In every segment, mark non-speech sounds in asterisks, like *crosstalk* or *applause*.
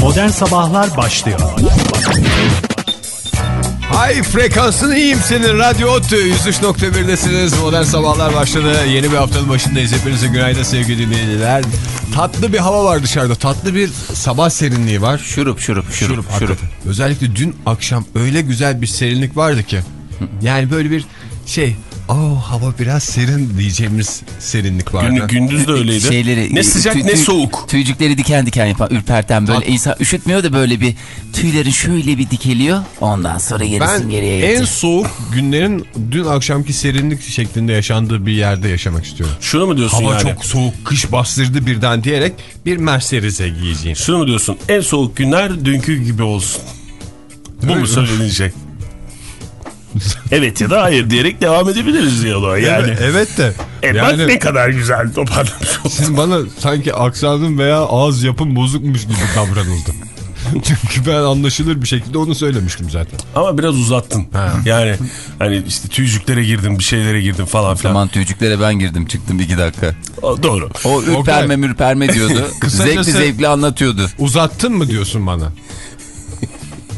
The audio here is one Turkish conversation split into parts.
Modern Sabahlar başlıyor. Hay frekansın iyiyim senin. Radyo Ottu 103.1'desiniz Modern Sabahlar başladı. Yeni bir haftanın başındayız. Hepinize günaydın sevgili dinleyiciler. Tatlı bir hava var dışarıda. Tatlı bir sabah serinliği var. Şurup şurup şurup şurup. hakikaten. Özellikle dün akşam öyle güzel bir serinlik vardı ki. Yani böyle bir şey Oh hava biraz serin diyeceğimiz serinlik vardı Gün, gündüz de öyleydi. Şeyleri, ne sıcak tüy- ne soğuk. Tüycükleri diken diken yapan, ürperten böyle insan üşütmüyor da böyle bir tüylerin şöyle bir dikeliyor. Ondan sonra gerisin Ben geriye en gidiyor. soğuk günlerin dün akşamki serinlik şeklinde yaşandığı bir yerde yaşamak istiyorum. Şunu mu diyorsun Hava yani? çok soğuk, kış bastırdı birden diyerek bir Mercedes'e giyeceğim. Şunu mu diyorsun? En soğuk günler dünkü gibi olsun. Bu mu söylenilecek? *laughs* *laughs* evet ya da hayır diyerek devam edebiliriz diyaloğa yani. Evet, evet de. E bak yani ne kadar güzel toparlamış *laughs* siz bana sanki aksanım veya ağız yapım bozukmuş gibi davranıldı. *laughs* Çünkü ben anlaşılır bir şekilde onu söylemiştim zaten. Ama biraz uzattın. Yani hani işte tüycüklere girdim bir şeylere girdim falan filan. Aman tüycüklere ben girdim çıktım iki dakika. O, doğru. O ürperme mürperme diyordu. Zevkli zevkli anlatıyordu. Uzattın mı diyorsun bana?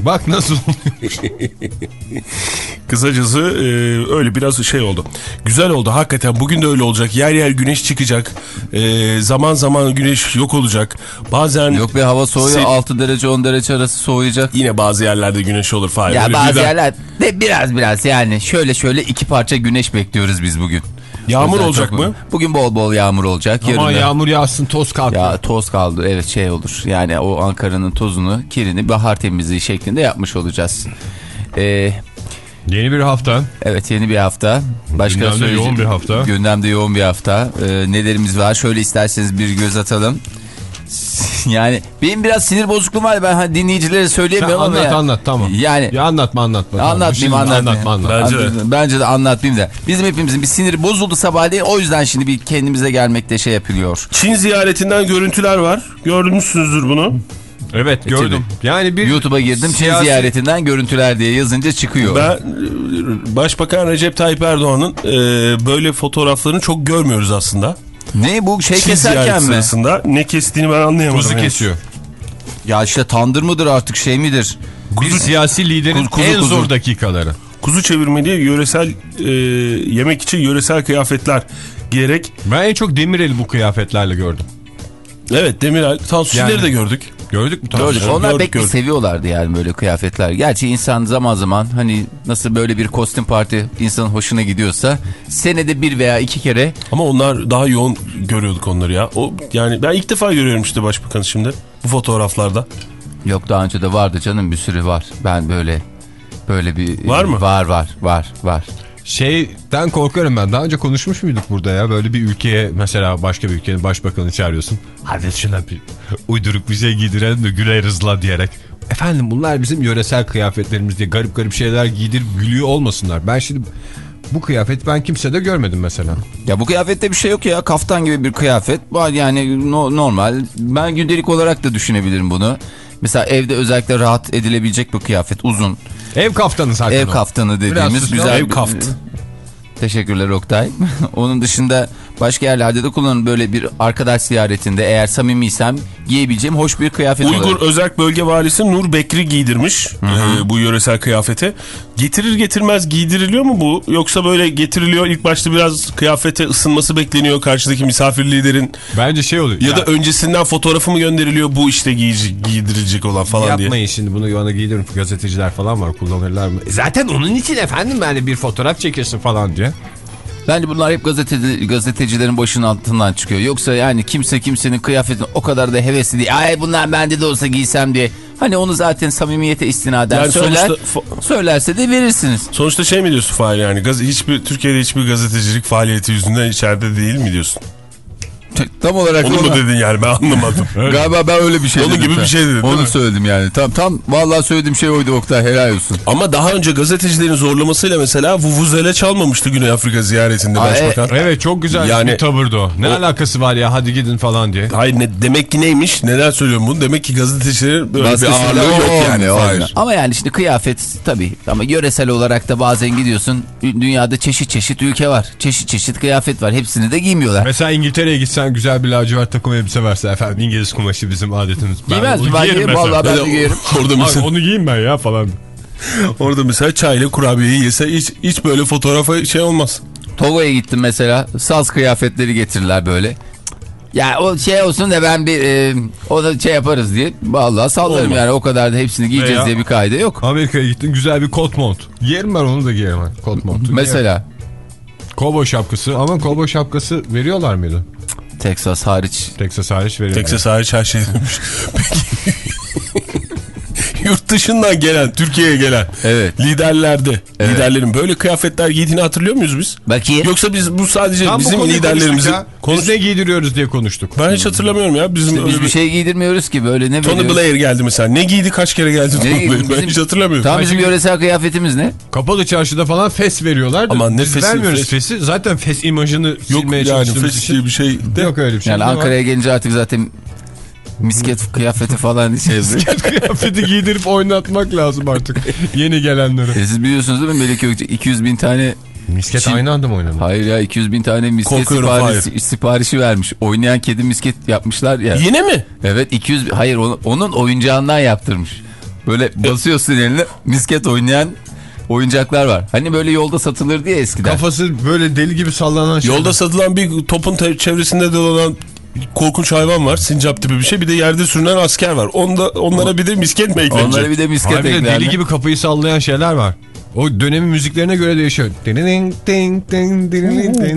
Bak nasıl oluyor. Kısacası e, öyle biraz şey oldu. Güzel oldu hakikaten bugün de öyle olacak. Yer yer güneş çıkacak. E, zaman zaman güneş yok olacak. Bazen Yok be hava soğuyor Se- 6 derece 10 derece arası soğuyacak. yine bazı yerlerde güneş olur falan. Ya Öyle bazı birden- yerler de biraz biraz yani şöyle şöyle iki parça güneş bekliyoruz biz bugün. Yağmur olacak çok- mı? Bugün bol bol yağmur olacak. Ama Yarın yağmur yağsın toz kalkıyor. Ya toz kaldı evet şey olur yani o Ankara'nın tozunu kirini bahar temizliği şeklinde yapmış olacağız. Ee, Yeni bir hafta. evet yeni bir hafta. Başka Gündemde söyleyecek- yoğun bir hafta. Gündemde yoğun bir hafta. Ee, nelerimiz var şöyle isterseniz bir göz atalım. *laughs* Yani benim biraz sinir bozukluğum var ben hani dinleyicilere söyleyemiyorum ama anlat ya. anlat tamam. Yani Ya anlatma anlatma. tamam. Anlatmayayım anlatmayayım. Anlatma anlatma. Bence de. Bence de anlatmayayım da. Bizim hepimizin bir siniri bozuldu sabahleyin. O yüzden şimdi bir kendimize gelmekte şey yapılıyor. Çin ziyaretinden görüntüler var. Görmüşsünüzdür bunu. Evet gördüm. Yani bir YouTube'a girdim. Siyasi- ziyaretinden görüntüler diye yazınca çıkıyor. Ben e, Başbakan Recep Tayyip Erdoğan'ın e, böyle fotoğraflarını çok görmüyoruz aslında. Ne bu şey Çin keserken mi? sırasında ne kestiğini ben anlayamadım. Kuzu henüz. kesiyor. Ya işte tandır mıdır artık şey midir? Bir siyasi liderin Kuzu, kuzu, en kuzu. zor dakikaları. Kuzu çevirmeli yöresel e, yemek için yöresel kıyafetler giyerek. Ben en çok Demirel'i bu kıyafetlerle gördüm. Evet Demirel, Tansu Yani- de gördük. Gördük mü? Gördük. Onlar gördük, bir gördük. seviyorlardı yani böyle kıyafetler. Gerçi insan zaman zaman hani nasıl böyle bir kostüm parti insanın hoşuna gidiyorsa senede bir veya iki kere Ama onlar daha yoğun görüyorduk onları ya. O yani ben ilk defa görüyorum işte başbakanı şimdi bu fotoğraflarda. yok daha önce de vardı canım bir sürü var. Ben böyle böyle bir Var mı? Var var var var. Şeyden korkarım ben. Daha önce konuşmuş muyduk burada ya? Böyle bir ülkeye mesela başka bir ülkenin başbakanını çağırıyorsun. Hadi şuna bir uyduruk bir şey giydirelim de güleriz la diyerek. Efendim bunlar bizim yöresel kıyafetlerimiz diye garip garip şeyler giydirip gülüyor olmasınlar. Ben şimdi bu kıyafet ben kimsede görmedim mesela. Ya bu kıyafette bir şey yok ya. Kaftan gibi bir kıyafet. Yani no- normal. Ben gündelik olarak da düşünebilirim bunu. Mesela evde özellikle rahat edilebilecek bir kıyafet. Uzun. Ev kaftanı zaten Ev o. kaftanı dediğimiz güzel. ev kaft. Teşekkürler Oktay. *laughs* Onun dışında başka yerlerde de kullanın böyle bir arkadaş ziyaretinde eğer samimiysem giyebileceğim hoş bir kıyafet Uygur olarak. Özerk Bölge Valisi Nur Bekri giydirmiş e, bu yöresel kıyafeti. Getirir getirmez giydiriliyor mu bu? Yoksa böyle getiriliyor ilk başta biraz kıyafete ısınması bekleniyor karşıdaki misafir liderin. Bence şey oluyor. Ya, da öncesinden fotoğrafı mı gönderiliyor bu işte giyici, giydirilecek olan falan diye. Yapmayın şimdi bunu yana giydirin gazeteciler falan var kullanırlar mı? E zaten onun için efendim yani bir fotoğraf çekilsin falan diye. Bence bunlar hep gazeteci, gazetecilerin başının altından çıkıyor. Yoksa yani kimse kimsenin kıyafetine o kadar da hevesli değil. Ay bunlar bende de olsa giysem diye. Hani onu zaten samimiyete istinaden Yani söyler. sonuçta Söylerse de verirsiniz. Sonuçta şey mi diyorsun Fahir yani hiçbir Türkiye'de hiçbir gazetecilik faaliyeti yüzünden içeride değil mi diyorsun? Tam olarak Onu mu ona- dedin yani ben anlamadım. *laughs* Galiba ben öyle bir şey Onun dedim. gibi sen. bir şey dedin, değil Onu mi? söyledim yani. Tam tam vallahi söylediğim şey oydu Oktay helal olsun. Ama daha önce gazetecilerin zorlamasıyla mesela Vuvuzela çalmamıştı Güney Afrika ziyaretinde Aa, başbakan. Evet çok güzel Yani- bir tavırdı o. Ne O- alakası var ya hadi gidin falan diye. Hayır ne, demek ki neymiş? Neden söylüyorum bunu? Demek ki gazetecilerin böyle bir ağırlığı yok olmuyor, yani. Fahir. Ama yani şimdi kıyafet tabii ama yöresel olarak da bazen gidiyorsun dü- dünyada çeşit çeşit ülke var. Çeşit çeşit kıyafet var. Hepsini de giymiyorlar. Mesela İngiltere'ye gitsen hemen güzel bir lacivert takım elbise verse efendim İngiliz kumaşı bizim adetimiz. Giymez mi? onu Ben giyerim giyerim. Vallahi ben de giyerim. *laughs* Orada Abi mesela, onu giyeyim ben ya falan. *laughs* orada mesela çayla kurabiyeyi yese hiç, hiç böyle fotoğrafa şey olmaz. Togo'ya gittim mesela. Saz kıyafetleri getirirler böyle. Ya o şey olsun da ben bir e, o da şey yaparız diye. Vallahi sallarım Olmaz. yani o kadar da hepsini giyeceğiz Veya- diye bir kaide yok. Amerika'ya gittin güzel bir kot mont. Giyerim ben onu da giyerim ben. Kot montu. Mesela Kobo şapkası ama kobo şapkası veriyorlar mıydı? Texas hariç. Texas hariç veriyorlar. Texas hariç her şey demiş. *laughs* Peki. Yurt dışından gelen, Türkiye'ye gelen Evet. liderlerde, Evet. liderlerin böyle kıyafetler giydiğini hatırlıyor muyuz biz? Bakayım. Yoksa biz bu sadece Tam bu bizim konuyu liderlerimizin konuş... Biz ne giydiriyoruz diye konuştuk. Ben hiç hatırlamıyorum ya. Bizim İşte biz öyle bir bir- şey giydirmiyoruz ki böyle ne Tony veriyoruz? Blair geldi mesela. Ne giydi kaç kere geldi Tony Ne- Blair? Ben bizim- hiç hatırlamıyorum. Tam bizim yöresel kıyafetimiz ne? Kapalı çarşıda falan fes veriyorlar. da Aman ne biz fesi, vermiyoruz fes. fesi. Zaten fes imajını Yok silmeye yani çalıştığımız fes için. diye bir şey de Yok öyle bir şey. Yani? Ankara'ya gelince artık zaten misket kıyafeti falan şey yapıyor. kıyafeti giydirip oynatmak lazım artık yeni gelenlere. E Siz biliyorsunuz değil mi Melike Gökçe 200 bin tane Misket Çin- aynı anda mı oynanır? hayır ya 200 bin tane misket Korkuyorum, siparişi, siparişi vermiş. Oynayan kedi misket yapmışlar ya. Yine mi? Evet 200 bin- hayır onu- onun oyuncağından yaptırmış. Böyle basıyorsun eline misket oynayan oyuncaklar var. Hani böyle yolda satılır diye eskiden. Kafası böyle deli gibi sallanan şey. Yolda satılan bir topun çevresinde dolanan korkunç hayvan var. Sincap tipi bir şey. Bir de yerde sürünen asker var. Onda, onlara bir de misket mi eklenecek? Onlara bir de misket Abi bir de deli gibi kapıyı sallayan şeyler var. O dönemin müziklerine göre değişiyor. Ding, ding, ding, ding,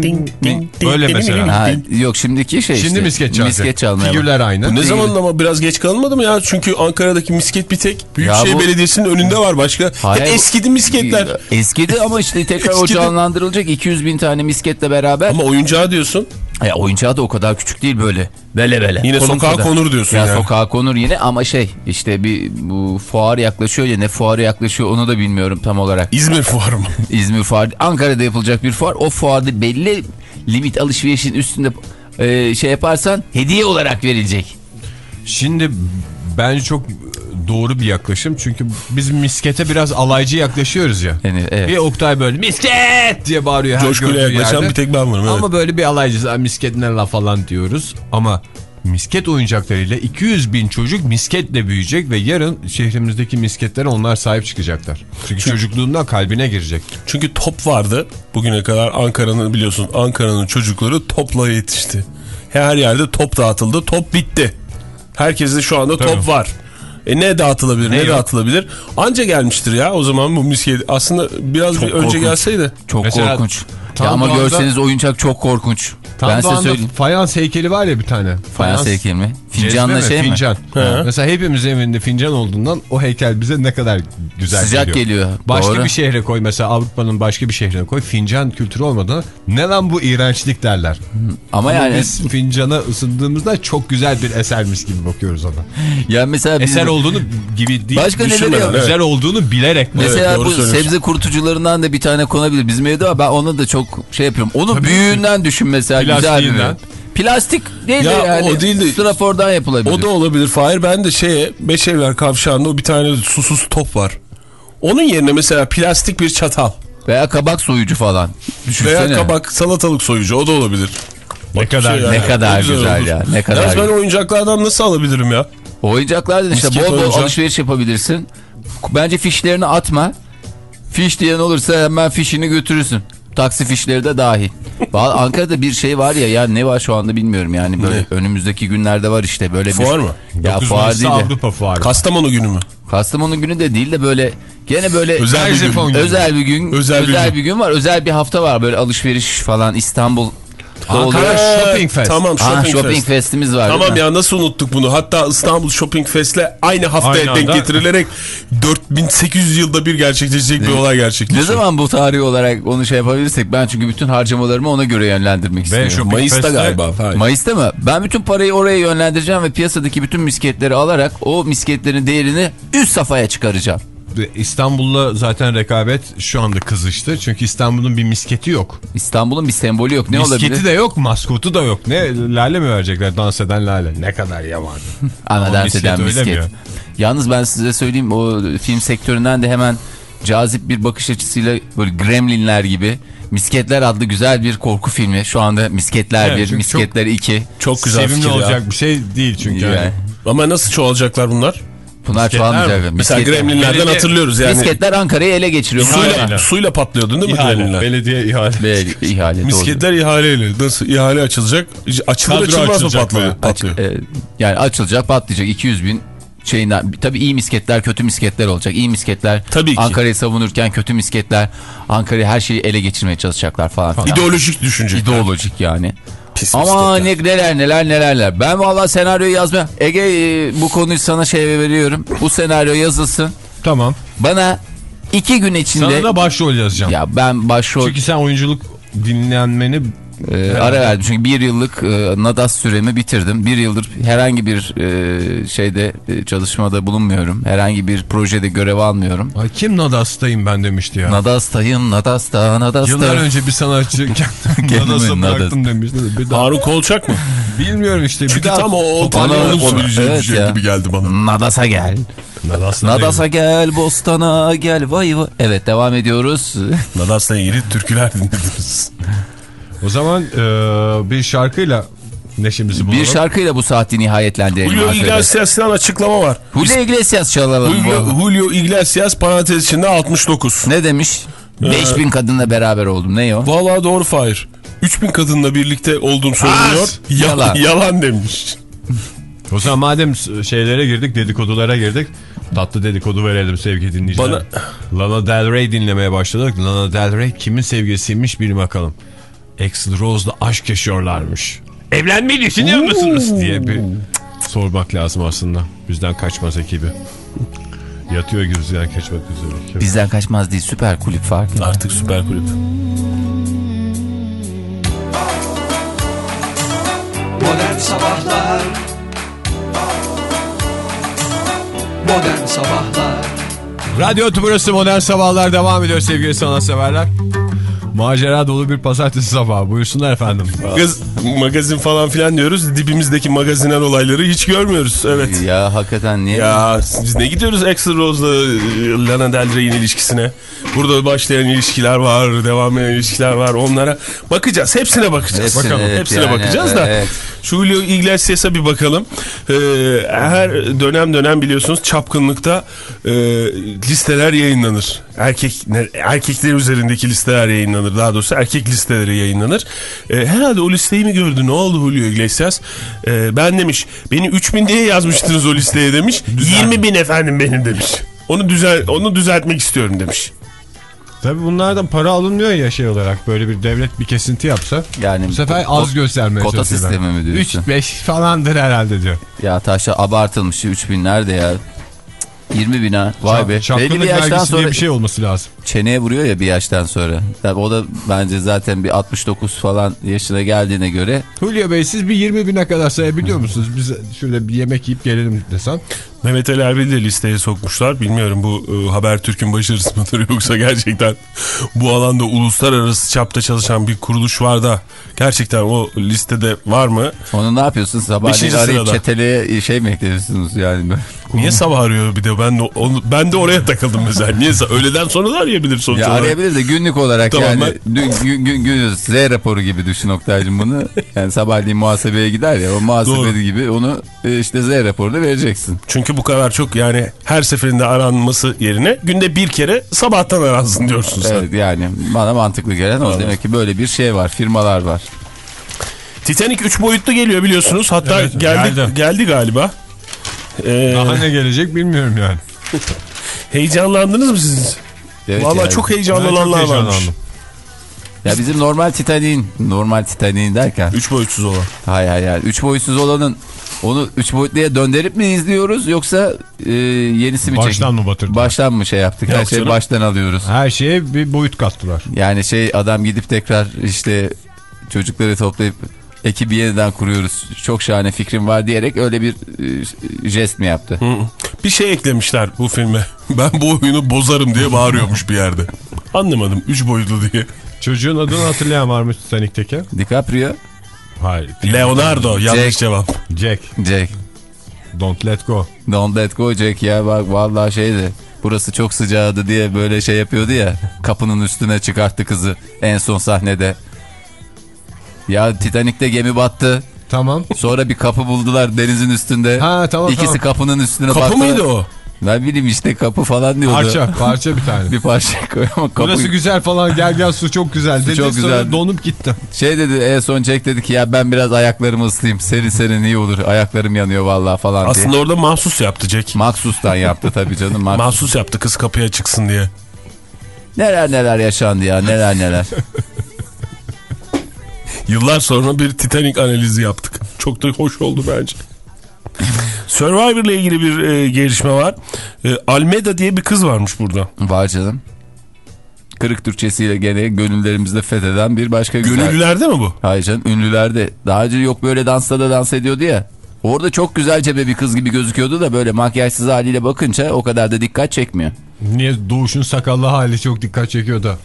ding, ding. Böyle mesela. Ha, yok şimdiki şey Şimdi işte. misket çalacak. Misket çalmaya. Figürler aynı. Bu ne zaman ama biraz geç kalmadı mı ya? Çünkü Ankara'daki misket bir tek Büyükşehir bu- Belediyesi'nin önünde var başka. Hayır. Hep eskidi misketler. Eskidi ama işte tekrar o Eskidi. canlandırılacak 200 bin tane misketle beraber. Ama oyuncağı diyorsun. Ya oyuncağı da o kadar küçük değil böyle. Bele bele. Yine Konum sokağa kadar. konur diyorsun ya. yani. sokağa konur yine ama şey işte bir bu fuar yaklaşıyor ya ne fuarı yaklaşıyor onu da bilmiyorum tam olarak. İzmir fuarı mı? *laughs* İzmir fuarı Ankara'da yapılacak bir fuar. O fuarda belli limit alışverişin üstünde e, şey yaparsan hediye olarak verilecek. Şimdi bence çok doğru bir yaklaşım. Çünkü biz miskete biraz alaycı yaklaşıyoruz ya. Yani, evet. Bir Oktay böyle misket diye bağırıyor her Coşkuyla yaklaşan yerde. bir tek ben varım. Evet. Ama böyle bir alaycı "Aa, misket ne la falan diyoruz. Ama misket oyuncaklarıyla 200 bin çocuk misketle büyüyecek ve yarın şehrimizdeki misketlere onlar sahip çıkacaklar. Çünkü çocukluğundan kalbine girecek. Çünkü top vardı. Bugüne kadar Ankara'nın biliyorsun Ankara'nın çocukları topla yetişti. Her yerde top dağıtıldı. Top bitti. Herkeste şu anda top Tabii. var. E ne dağıtılabilir? Ne, yok? dağıtılabilir? Anca gelmiştir ya o zaman bu misket. Aslında biraz Çok bir önce korkunç. gelseydi. Çok Mesela korkunç. Tam Ya ama doğanda- görseniz oyuncak çok korkunç. Tam ben bu size anda söyleyeyim. fayans heykeli var ya bir tane. Fayans heykeli mi? Fincanla şey mi? Fincan. He. Mesela hepimizin evinde fincan olduğundan o heykel bize ne kadar güzel Sıcak geliyor. geliyor. Başka Doğru. bir şehre koy mesela Avrupa'nın başka bir şehrine koy fincan kültürü olmadan ne lan bu iğrençlik derler. Ama Ama yani biz fincana ısındığımızda çok güzel bir esermiş gibi bakıyoruz ona. *laughs* ya mesela Eser olduğunu gibi değil. Başka düşünmeden, yok? Güzel olduğunu bilerek. Mesela Evet, bu sebze kurutucularından da bir tane konabilir. Bizim evde var. Ben onu da çok şey yapıyorum. Onun büyüğünden düşün mesela. Güzel bir Plastiğinden. Plastik değil Ya de yani. o değil de- Strafordan yapılabilir. O da olabilir. Fahir ben de şeye Beşevler kavşağında o bir tane susuz top var. Onun yerine mesela plastik bir çatal. Veya kabak soyucu falan. Düşünsene. Veya kabak salatalık soyucu o da olabilir. Ne kadar Şey yani, Ne kadar o güzel olur. ya, ne kadar Yalnız ben güzel. oyuncaklardan nasıl alabilirim ya? Oyuncaklardan işte Misket bol bol oyuncağı. alışveriş yapabilirsin. Bence fişlerini atma. Fiş diyen olursa hemen fişini götürürsün. Taksi fişleri de dahil. Ankara'da bir şey var ya ya ne var şu anda bilmiyorum yani böyle Ne? önümüzdeki günlerde var işte böyle bir. Fuar mı? Ya 9 fuar değil de. Avrupa fuarı. Kastamonu günü mü? Kastamonu günü de değil de böyle gene böyle Özel bir gün. Özel bir gün Özel özel, bir bir, gün. var. Özel bir hafta var böyle alışveriş falan İstanbul. Ankara. Shopping Fest. Tamam Shopping, shopping Fest. festimiz var. Tamam ya nasıl unuttuk bunu? Hatta İstanbul Shopping Fest'le aynı haftaya Aynı denk anda. getirilerek 4800 yılda bir gerçekleşecek bir olay Ne gerçekleşiyor. zaman bu tarih olarak onu şey yapabilirsek ben çünkü bütün harcamalarımı ona göre yönlendirmek istiyorum. Shopping Mayıs'ta Fest'te- galiba. Hayır. Mayıs'ta mı? Ben bütün parayı oraya yönlendireceğim ve piyasadaki bütün misketleri alarak o misketlerin değerini üst safhaya çıkaracağım. İstanbul'la zaten rekabet şu anda kızıştı. Çünkü İstanbul'un bir misketi yok. İstanbul'un bir sembolü yok. Ne misketi olabilir? de yok, maskotu da yok. Ne lale mi verecekler dans eden lale? Ne kadar yaman. *laughs* Ana O dans misket eden mi misket. ya? Yalnız ben size söyleyeyim o film sektöründen de hemen cazip bir bakış açısıyla böyle gremlinler gibi Misketler adlı güzel bir korku filmi. Şu anda Misketler Evet, 1, çünkü Misketler 2. Çok güzel Sevimli olacak ya. bir şey değil çünkü. Yani. Yani. Ama nasıl çoğalacaklar bunlar? Bunlar Misketler çoğalmayacak. Mesela Misketler- Gremlinlerden Belediye- hatırlıyoruz yani. Misketler Ankara'yı ele geçiriyor. Suyla, suyla patlıyordun değil mi İhale, Gremlinler? belediye ihale. Ve ihale. Misketler ihaleyle. Nasıl ihale açılacak? Açılır Kadro açılmaz mı açılacak patlıyor? patlıyor. Ee, yani açılacak patlayacak 200 bin şeyinden tabii iyi misketler kötü misketler olacak iyi misketler. Ankara'yı savunurken kötü misketler Ankara'yı her şeyi ele geçirmeye çalışacaklar falan filan. İdeolojik düşünce. İdeolojik yani. Pis Ama ne, neler neler nelerler. Ben vallahi senaryoyu yazmaya Ege e, bu konuyu sana şey veriyorum. Bu senaryo yazılsın. Tamam. Bana iki gün içinde Sana da başrol yazacağım. ya ben başrol Çünkü sen oyunculuk dinlenmeni e, ara verdim. Çünkü bir yıllık e, Nadas süremi bitirdim. Bir yıldır herhangi bir e, şeyde e, çalışmada bulunmuyorum. Herhangi bir projede görev almıyorum. Ay kim Nadas'tayım ben demişti ya. Nadas'tayım, Nadas'ta, Nadas'ta. Yıllar önce bir sanatçı *laughs* Kendimi Nadas'a Nadas. bıraktım demişti. Bir daha, Harun Kolçak mı? *laughs* bilmiyorum işte. Çünkü bir daha tam o, o Bana- tane olabileceği bir Evet şey ya. gibi geldi bana. Nadas'a gel. Nadas'la Nadas'a gel, Bostan'a gel. Vay vay. Evet devam ediyoruz. Nadas'la ilgili türküler *laughs* dinlediniz. O zaman e, bir şarkıyla neşemizi bulalım. bir şarkıyla bu saati nihayetlendirelim. Julio. Iglesias'tan açıklama var. Julio Iglesias çalalım. Julio. Julio Iglesias parantez içinde 69. Ne demiş? 5000 kadınla beraber oldum. Ne o? Vallahi doğru Fahir. 3000 kadınla birlikte olduğum söyleniyor. Yalan. Yalan. *laughs* Yalan demiş. O zaman madem şeylere girdik dedikodulara girdik. Tatlı dedikodu verelim sevgili dinleyiciler. Lana Del Rey dinlemeye başladık. Lana Del Rey kimin sevgilisiymiş bir bakalım. Axl Rose'la aşk yaşıyorlarmış. Evlenmeyi düşünüyor musunuz diye bir sormak lazım aslında. Bizden kaçmaz ekibi. Yatıyor gözden kaçmak üzere. Bizden kaçmaz değil süper kulüp farkı. Artık süper kulüp. Modern Sabahlar Modern Sabahlar Radyo Tümrüsü Modern Sabahlar devam ediyor sevgili sanatseverler. Macera dolu bir pazartesi sabahı. Buyursunlar efendim. Magaz, magazin falan filan diyoruz. Dibimizdeki magazinel olayları hiç görmüyoruz. Evet. Ya hakikaten niye? Ya biz ne gidiyoruz Axl Rose'la e, Lana Del Rey'in ilişkisine? Burada başlayan ilişkiler var, devam eden ilişkiler var. Onlara bakacağız. Hepsine bakacağız. Hepsine, bakalım. evet, Hepsine yani, bakacağız da. evet. Julio Iglesias'a bir bakalım. Ee, her dönem dönem biliyorsunuz çapkınlıkta e, listeler yayınlanır. Erkek erkekler üzerindeki listeler yayınlanır. Daha doğrusu erkek listeleri yayınlanır. Ee, herhalde o listeyi mi gördü? Ne oldu Julio Iglesias? Ee, ben demiş. Beni 3000 diye yazmıştınız o listeye demiş. 20 bin efendim benim demiş. Onu düzel onu düzeltmek istiyorum demiş. Tabii bunlardan para alınmıyor ya şey olarak. Böyle bir devlet bir kesinti yapsa. Yani Bu sefer az göstermeye kota sistemi mi diyorsun? 3-5 falandır herhalde diyor. Ya taşa abartılmış 3000 nerede ya? 20 bin ha. Vay be. Çapkınlık Belli bir yaştan sonra bir şey olması lazım. Çeneye vuruyor ya bir yaştan sonra. Tabii o da bence zaten bir 69 falan yaşına geldiğine göre Julio Bey siz bir 20 bine kadar sayabiliyor musunuz? Biz şöyle bir yemek yiyip gelelim desem. Mehmet Ali Erbil'i de listeye sokmuşlar. Bilmiyorum bu e, Habertürk'ün başarısı mıdır yoksa gerçekten bu alanda uluslararası çapta çalışan bir kuruluş var da gerçekten o listede var mı? onu ne yapıyorsun? Sabahleyin arayıp çeteliğe şey mi ekliyorsunuz yani? Niye sabah arıyor bir de ben de, onu, ben de oraya takıldım mesela. Niye *laughs* öğleden sonra da arayabilir sonuç olarak. arayabilir de günlük olarak Tamam, yani gün, gün, gün, gün- Z raporu gibi düşün Oktay'cım bunu. Yani sabahleyin muhasebeye gider ya o muhasebe Doğru. gibi onu e, işte Z raporunu vereceksin. Çünkü bu kadar çok yani her seferinde aranması yerine günde bir kere sabahtan aransın diyorsun sen. Evet yani bana mantıklı gelen o. Demek ki böyle bir şey var firmalar var. Titanic 3 boyutlu geliyor biliyorsunuz. Hatta Evet, geldi, geldi. geldi galiba. Ee, Daha ne gelecek bilmiyorum yani. heyecanlandınız mı siz? Evet Vallahi yani. çok heyecanlananlar varmış. Ya bizim normal Titanic'in normal Titanic'in derken 3 boyutsuz olan. hay hay hay. Üç boyutsuz olanın onu üç boyutluya döndürüp mi izliyoruz yoksa e, yenisi mi çekin? Baştan mı batırdılar? Baştan mı şey yaptık? Her Yok şeyi canım. baştan alıyoruz. Her şeye bir boyut kattılar. Yani şey adam gidip tekrar işte çocukları toplayıp ekibi yeniden kuruyoruz. Çok şahane fikrim var diyerek öyle bir e, jest mi yaptı? Hı. Bir şey eklemişler bu filme. *laughs* Ben bu oyunu bozarım diye bağırıyormuş bir yerde. Anlamadım 3 boyutlu diye. Çocuğun adını hatırlayan var mı Titanic'teki? DiCaprio, Hayır. Leonardo yanlış Jack. cevap. Jack. Jack. Don't let go. Don't let go Jack ya bak vallahi şeydi. Burası çok sıcağıdı diye böyle şey yapıyordu ya. Kapının üstüne çıkarttı kızı en son sahnede. Ya Titanik'te gemi battı. Tamam. Sonra bir kapı buldular denizin üstünde. Ha, tamam, İkisi tamam. kapının üstüne Kapı baktılar. mıydı o? Ben bileyim işte kapı falan diyordu. Parça, parça bir tane. *laughs* Bir parça koy ama kapı... Burası güzel falan gel gel su çok güzel dedi. çok Sonra güzel. donup gittim. Şey dedi en son Jack dedi ki ya ben biraz ayaklarımı ıslayayım. Serin serin iyi olur. Ayaklarım yanıyor vallahi falan diye. Aslında orada mahsus yaptı Jack. Maksus'tan yaptı tabii canım. Maksus. Mahsus yaptı kız kapıya çıksın diye. Neler neler yaşandı ya neler neler. *laughs* Yıllar sonra bir Titanic analizi yaptık. Çok da hoş oldu bence. Survivor ile ilgili bir e, gelişme var. E, Almeda diye bir kız varmış burada. Var canım. Kırık Türkçesiyle gene gönüllerimizde fetheden bir başka güzel. Gönüllülerde mi bu? Hayır canım ünlülerde. Daha önce yok böyle dansta da dans ediyordu ya. Orada çok güzel cebe bir kız gibi gözüküyordu da böyle makyajsız haliyle bakınca o kadar da dikkat çekmiyor. Niye Doğuş'un sakallı hali çok dikkat çekiyor da.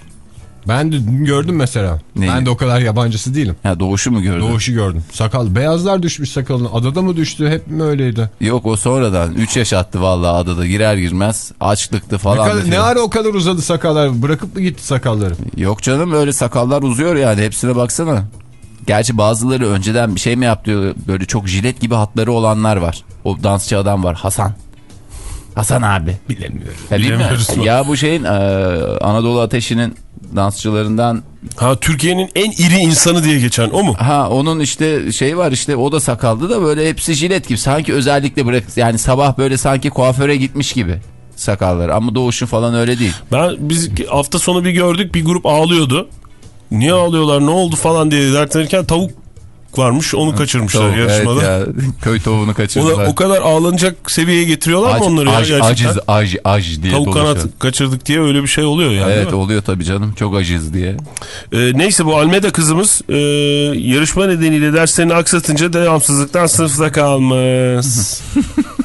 Ben de dün gördüm mesela. Neyi? Ben de o kadar yabancısı değilim. Ha doğuşu mu gördün? Doğuş'u gördüm. Sakal. Beyazlar düşmüş sakalına. Adada mı düştü? Hep mi öyleydi? Yok o sonradan 3 yaş attı vallahi adada girer girmez açlıktı Ne, falan. kadar- dedi. ne ara o kadar uzadı sakallar? Bırakıp mı gitti sakalları? Yok canım öyle sakallar uzuyor yani hepsine baksana. Gerçi bazıları önceden bir şey mi yaptı böyle çok jilet gibi hatları olanlar var. O dansçı adam var Hasan. Hasan abi. Bilemiyorum. Ya, bilmiyorum. Bilemiyoruz ya bu şeyin e, Anadolu Ateşi'nin dansçılarından Ha Türkiye'nin en iri insanı diye geçen o mu? ha onun işte şey var işte o da sakaldı da böyle hepsi jilet gibi sanki özellikle bırak yani sabah böyle sanki kuaföre gitmiş gibi sakalları ama doğuşu falan öyle değil. Ben biz hafta sonu bir gördük bir grup ağlıyordu. Niye ağlıyorlar ne oldu falan diye dertlenirken tavuk varmış onu kaçırmışlar Tavuk, yarışmada. Evet ya, *laughs* köy tavuğunu O, kaçırdılar. da, o kadar ağlanacak seviyeye getiriyorlar Ac- mı onları ya ac- gerçekten? aciz, aj, aj diye Tavuk dolaşıyor. kanat kaçırdık diye öyle bir şey oluyor yani. Evet oluyor tabii canım. Çok aciz diye. Ee, neyse bu Almeda kızımız e, yarışma nedeniyle derslerini aksatınca devamsızlıktan sınıfta kalmış.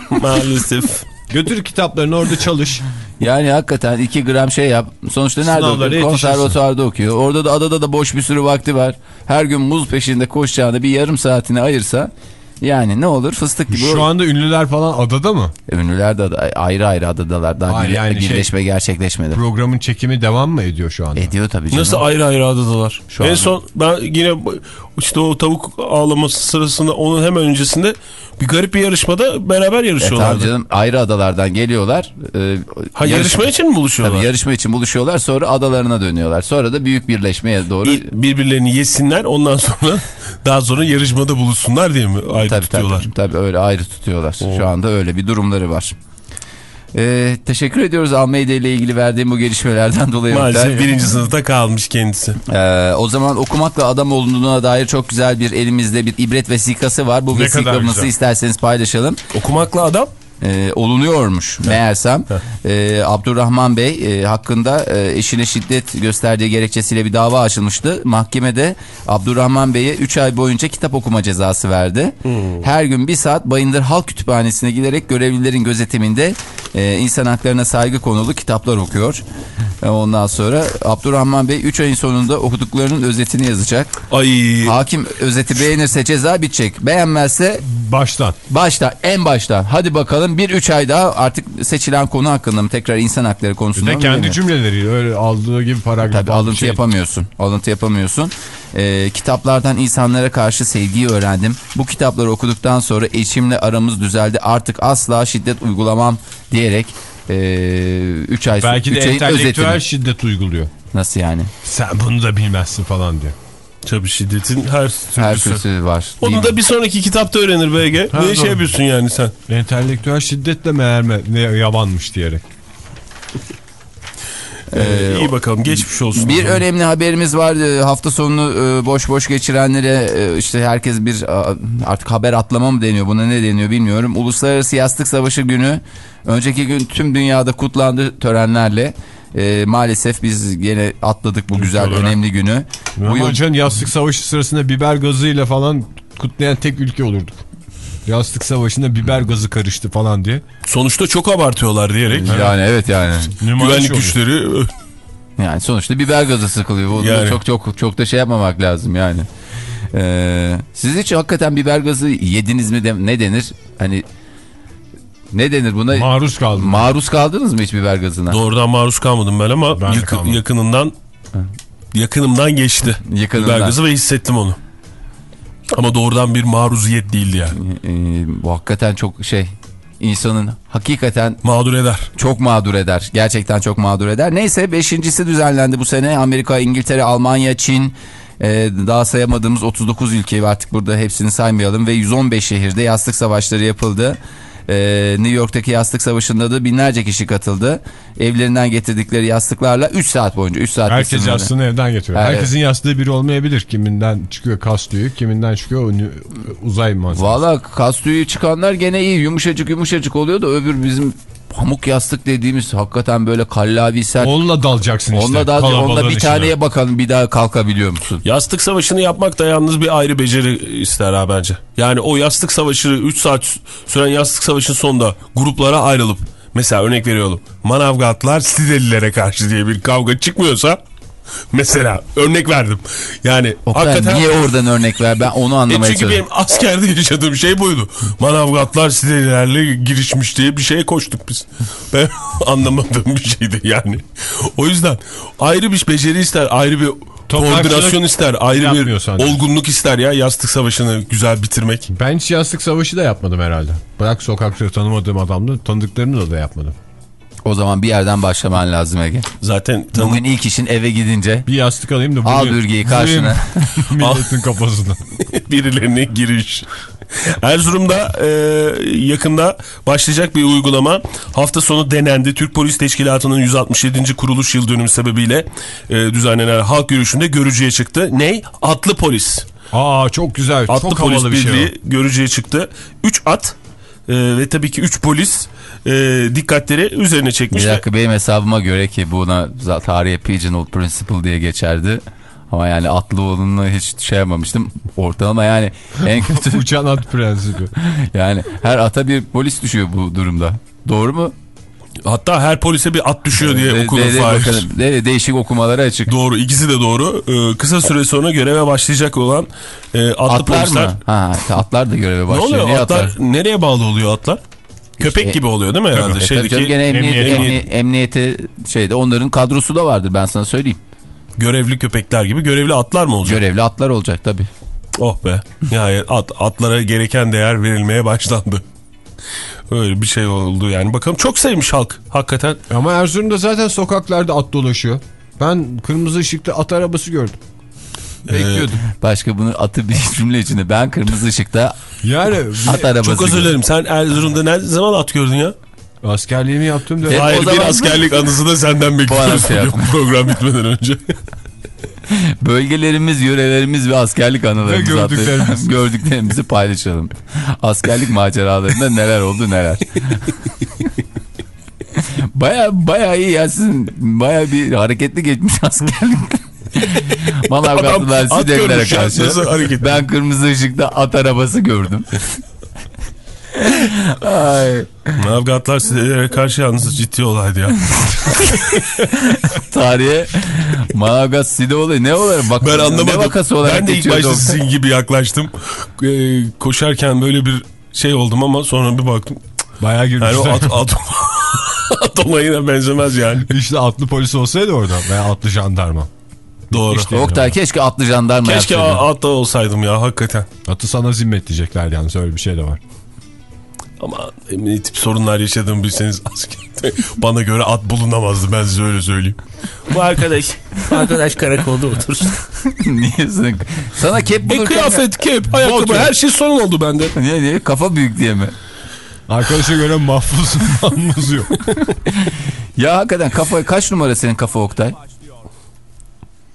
*laughs* Maalesef. Götür kitaplarını orada çalış. Yani hakikaten 2 gram şey yap. Sonuçta nerede Sınavlara okuyor? Konservatuvarda okuyor. Orada da adada da boş bir sürü vakti var. Her gün muz peşinde koşacağını bir yarım saatini ayırsa yani ne olur fıstık gibi olur. Şu anda ünlüler falan adada mı? Ünlüler de ada- ayrı ayrı adadalar. Daha Hayır, bir, yani şey- birleşme gerçekleşmedi. Programın çekimi devam mı ediyor şu anda? Ediyor tabii canım. Nasıl ayrı ayrı adadalar? Şu en anda. son ben yine işte o tavuk ağlaması sırasında onun hemen öncesinde bir garip bir yarışmada beraber E, tabii yarışıyorlardı. canım ayrı adalardan geliyorlar. Ee, ha yarış- yarışma için mi buluşuyorlar? Tabii yarışma için buluşuyorlar sonra adalarına dönüyorlar. Sonra da büyük birleşmeye doğru. İlk birbirlerini yesinler ondan sonra *laughs* daha sonra yarışmada buluşsunlar diye mi ayrı Tabii, tutuyorlar? tabii, tabii öyle ayrı tutuyorlar. Şu anda öyle bir durumları var. Ee, teşekkür ediyoruz Almeyda ile ilgili verdiğim bu gelişmelerden *laughs* dolayı. Maalesef Oktay. birinci sınıfta kalmış kendisi. Ee, o zaman okumakla adam olunduğuna dair çok güzel bir elimizde bir ibret vesikası var. Bu Ne vesikamızı isterseniz paylaşalım. Okumakla adam Ee, olunuyormuş meğersem. Ee, Abdurrahman Bey e, hakkında e, eşine şiddet gösterdiği gerekçesiyle bir dava açılmıştı. Mahkemede Abdurrahman Bey'e 3 ay boyunca kitap okuma cezası verdi. Her gün bir saat Bayındır Halk Kütüphanesi'ne giderek görevlilerin gözetiminde e, insan haklarına saygı konulu kitaplar okuyor. E, ondan sonra Abdurrahman Bey 3 ayın sonunda okuduklarının özetini yazacak. ay Hakim özeti beğenirse ceza bitecek. Beğenmezse Baştan. Başta en başta hadi bakalım bir üç ay daha artık seçilen konu hakkında mı tekrar insan hakları konusunda mı kendi cümleleri öyle aldığı gibi paragraf. Tabii alıntı şey. yapamıyorsun. Alıntı yapamıyorsun. Ee, kitaplardan insanlara karşı sevgiyi öğrendim. Bu kitapları okuduktan sonra eşimle aramız düzeldi. Artık asla şiddet uygulamam diyerek 3 ay sonra Belki de üç entelektüel özetini. şiddet uyguluyor. Nasıl yani? Sen bunu da bilmezsin falan diyor. Tabii şiddetin her Her türlüsü. türlü var. Onu da bir sonraki kitapta öğrenir BG. Ha, Niye şey yapıyorsun yani sen? Entelektüel şiddetle meğer me- ne yabanmış diyerek. Ee, iyi bakalım geçmiş olsun. Bir önemli haberimiz var. Ee, Hafta sonunu e, boş boş geçirenlere e, işte herkes bir artık haber atlama mı deniyor buna ne deniyor bilmiyorum. Uluslararası Yastık Savaşı günü önceki gün tüm dünyada kutlandı törenlerle. E, maalesef biz yine atladık bu güzel olarak. önemli günü. Bu Ama yıl can yastık savaşı sırasında biber gazıyla falan kutlayan tek ülke olurduk. Yastık savaşında biber gazı karıştı falan diye. Sonuçta çok abartıyorlar diyerek. yani evet yani. Güvenlik güçleri Yani sonuçta biber gazı sıkılıyor. Bu Yani. çok çok çok da şey yapmamak lazım yani. Ee, siz hiç hakikaten biber gazı yediniz mi de, ne denir? Hani ne denir buna? Maruz kaldım. Maruz kaldınız mı hiç biber gazına? Doğrudan maruz kalmadım ben ama Ben de yakı- kalmadım. yakınından yakınımdan geçti. Yakınından. Biber gazı ve hissettim onu. Ama doğrudan bir maruziyet değildi yani. Ee, bu hakikaten çok şey insanın hakikaten Mağdur eder. çok mağdur eder. Gerçekten çok mağdur eder. Neyse beşincisi düzenlendi bu sene. Amerika, İngiltere, Almanya, Çin e, daha sayamadığımız 39 ülke artık burada hepsini saymayalım ve 115 şehirde yastık savaşları yapıldı. E, New York'taki yastık savaşında da binlerce kişi katıldı. Evlerinden getirdikleri yastıklarla 3 saat boyunca 3 saat Herkes sınırlı. yastığını evden getiriyor. Evet. Herkesin yastığı biri olmayabilir. Kiminden çıkıyor kas tüyü, kiminden çıkıyor uzay malzemesi. Valla kas tüyü çıkanlar gene iyi yumuşacık yumuşacık oluyor da öbür bizim pamuk yastık dediğimiz hakikaten böyle kallavi sert. Onunla dalacaksın işte. Onunla da kalabalığın onunla bir içine. taneye bakalım bir daha kalkabiliyor musun? Yastık savaşını yapmak da yalnız bir ayrı beceri ister ha bence. Yani o yastık savaşı 3 saat süren yastık savaşın sonunda gruplara ayrılıp mesela örnek veriyorum Manavgatlar Sidelilere karşı diye bir kavga çıkmıyorsa mesela örnek verdim. Yani Oktay, hakikaten niye oradan örnek ver ben onu E anlamaya çünkü benim askerde yaşadığım şey buydu. Manavgatlar Sidelilerle girişmiş diye bir şeye koştuk biz. Ben *laughs* anlamadığım bir şeydi yani. O yüzden ayrı bir beceri ister, ayrı bir koordinasyon ister, ayrı bir sadece. olgunluk ister ya yastık savaşını güzel bitirmek. Ben hiç yastık savaşı da yapmadım herhalde. Bırak sokakta tanımadığım adamdı. Tanıdıklarımı da, da yapmadım. O zaman bir yerden başlaman lazım Ege. Zaten tanı- Bugün ilk işin eve gidince Bir yastık alayım da al bürgeyi karşına. *laughs* Milletin kafasına. *laughs* birilerine giriş. Erzurum'da e, yakında başlayacak bir uygulama hafta sonu denendi. Türk Polis Teşkilatı'nın 167. kuruluş yıl dönümü sebebiyle e, düzenlenen halk yürüyüşünde görücüye çıktı. Ney? Atlı polis. Aa çok güzel. Atlı çok polis bir şey birliği o. görücüye çıktı. 3 at e, ve tabii ki 3 polis e, dikkatleri üzerine çekmiş. bir dakika benim hesabıma göre ki buna tarihe Pigeonhole Principle diye geçerdi. Ama yani Atlıoğlu'nu hiç şey yapmamıştım. Ortalama yani en *laughs* kötü Uçan at prensibi. *laughs* yani her ata bir polis düşüyor bu durumda. Doğru mu? Hatta her polise bir at düşüyor diye De- okudum. de- de- bakalım. De- değişik okumalara açık. Doğru ikisi de doğru. Ee, kısa süre sonra göreve başlayacak olan e, atlı Atlar polisler. mı? Ha, atlar da göreve Ne başlıyor. oluyor Niye atlar, nereye bağlı oluyor atlar? Köpek İşte- gibi oluyor değil mi herhalde? E, tabii Şeydeki canım gene emniyet, emniyet- emniyet, emniyete şeyde onların kadrosu da vardır ben sana söyleyeyim. görevli köpekler gibi görevli atlar mı olacak? Görevli atlar olacak tabii. oh be. Yani at, atlara gereken değer verilmeye başlandı. Öyle bir şey oldu yani. Bakalım çok sevmiş halk hakikaten. Ama Erzurum'da zaten sokaklarda at dolaşıyor. Ben kırmızı ışıkta at arabası gördüm. Bekliyordum. Başka bunu atı bir *laughs* cümle içinde. Ben kırmızı ışıkta Yani *laughs* at arabası. Çok özür dilerim. Sen Erzurum'da ne zaman at gördün ya? askerliğimi yaptım. Da. Hayır bir askerlik anısı da senden bekliyoruz şey program bitmeden önce. *laughs* Bölgelerimiz, yörelerimiz ve askerlik anılarımız. Ve adlı- gördüklerimiz. gördüklerimizi paylaşalım. Askerlik maceralarında neler oldu neler. baya baya iyi ya sizin baya bir hareketli geçmiş askerlik. Manavgatlılar Sidelilere karşı. Ben kırmızı ışıkta at arabası gördüm. Ay, Navgatlar size karşı yalnız ciddi olaydı ya. *laughs* tarihe Manavgat Side olayı ne olayı? Bak, Ben anlamadım. Ne vakası olarak ben de ilk başta sizin gibi yaklaştım. Ee, koşarken böyle bir şey oldum ama sonra bir baktım. Bayağı Yani girmişler. at, at, at olayına benzemez yani. İşte atlı polis olsaydı orada veya atlı jandarma. Doğru. İşte- Oktay keşke atlı jandarma Keşke atta olsaydım ya hakikaten. Atı sana zimmet diyecekler yalnız öyle bir şey de var. Ama ne tip sorunlar yaşadığımı bilseniz *laughs* askerde bana göre at bulunamazdı ben size öyle söyleyeyim. Bu arkadaş, arkadaş karakolda otursun. *laughs* Niye sen- Sana kep E bulurken... kıyafet, kep, ayakkabı her şey sorun oldu bende. *laughs* Niye, niye? Kafa büyük diye mi? Arkadaşa göre mahfuz mahmuz yok. Ya hakikaten kafa kaç numara senin kafa Oktay?